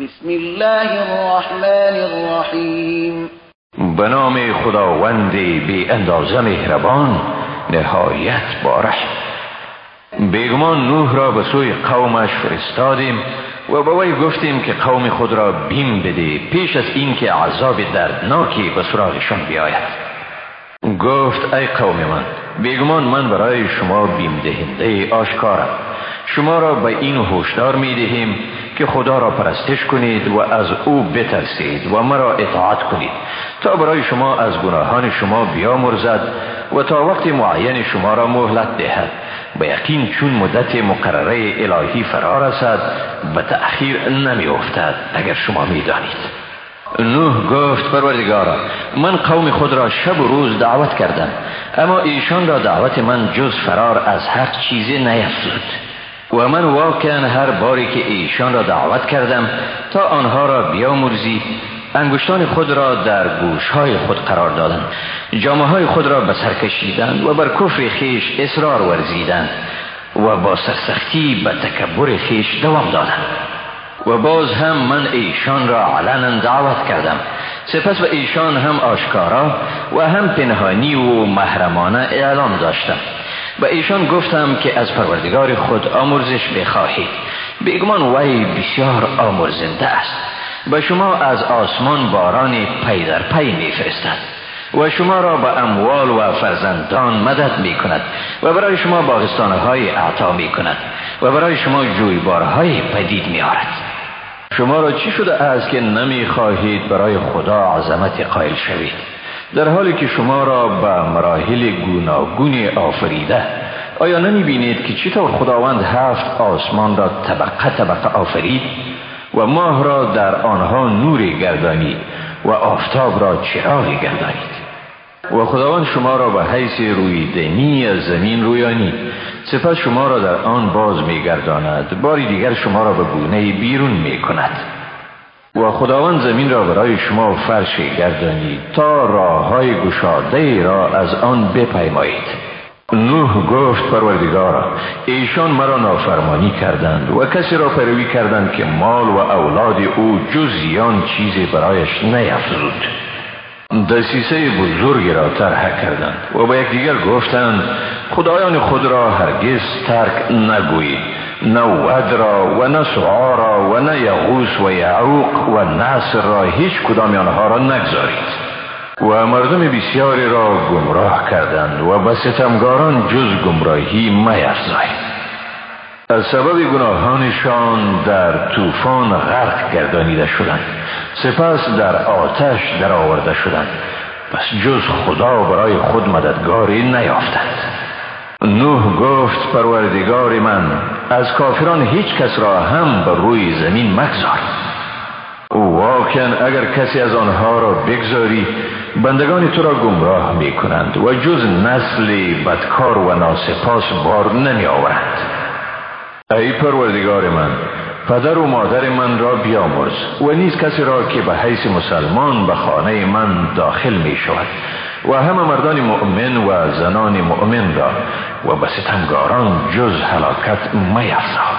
بسم الله الرحمن الرحیم به نام خداوند بی اندازه مهربان نهایت بارش. بیگمان نوح را به سوی قومش فرستادیم و به وی گفتیم که قوم خود را بیم بده پیش از اینکه عذاب دردناکی به سراغشان بیاید. گفت ای قوم من بیگمان من برای شما بیم دهنده آشکارم. شما را به این هشدار می دهیم که خدا را پرستش کنید و از او بترسید و مرا اطاعت کنید تا برای شما از گناهان شما بیامرزد و تا وقت معین شما را مهلت دهد. به یقین چون مدت مقرره الهی فرا رسد به تأخیر نمی افتد اگر شما می دانید. نوح گفت پروردگارا من قوم خود را شب و روز دعوت کردم اما ایشان را دعوت من جز فرار از هر چیزی نیفزود و من واقعا هر باری که ایشان را دعوت کردم تا آنها را بیامرزی انگشتان خود را در های خود قرار دادند جامعه های خود را به سر کشیدند و بر کفر خیش اصرار ورزیدند و با سرسختی به تکبر خیش دوام دادند. و باز هم من ایشان را علنا دعوت کردم. سپس به ایشان هم آشکارا و هم پنهانی و محرمانه اعلام داشتم. و ایشان گفتم که از پروردگار خود آمرزش بخواهید. بیگمان وی بسیار آمرزنده است و شما از آسمان باران پی در پی میفرستد و شما را به اموال و فرزندان مدد می کند و برای شما باغستانه های اعطا می کند و برای شما جویبارهای پدید می آرد شما را چی شده است که نمی خواهید برای خدا عظمت قائل شوید؟ در حالی که شما را به مراحل گوناگونی آفریده آیا نمی بینید که چطور خداوند هفت آسمان را طبقه طبقه آفرید و ماه را در آنها نوری گردانید و آفتاب را چراغی گردانید؟ و خداوند شما را به حیث روی دنی از زمین رویانی سپس شما را در آن باز میگرداند باری دیگر شما را به گونه بیرون می کند و خداوند زمین را برای شما فرش گردانید تا راه های گشاده را از آن بپیمایید. نوح گفت پروردگارا ایشان مرا نافرمانی کردند و کسی را پیروی کردند که مال و اولاد او جز یان چیزی برایش نیفزود دسیسه بزرگی را طرح کردند و به یکدیگر گفتند خدایان خود را هرگز ترک نگویید. نه ود را و نه سعا را و نه یغوس و یعوق و نصر را هیچ کدام آنها را نگذارید. و مردم بسیاری را گمراه کردند و به ستمگاران جز گمراهی میفزایید از سبب گناهانشان در طوفان غرق گردانیده شدند. سپس در آتش در آورده شدند. پس جز خدا برای خود مددگاری نیافتند. نوح گفت پروردگار من از کافران هیچ کس را هم بر روی زمین مگذار. واقعا اگر کسی از آنها را بگذاری بندگان تو را گمراه می کنند و جز نسل بدکار و ناسپاس بار نمی آورند ای پروردگار من پدر و مادر من را بیامرز و نیز کسی را که به حیث مسلمان به خانه من داخل می شود و همه مردان مؤمن و زنان مؤمن را و به ستمگاران جز حلاکت میفزاد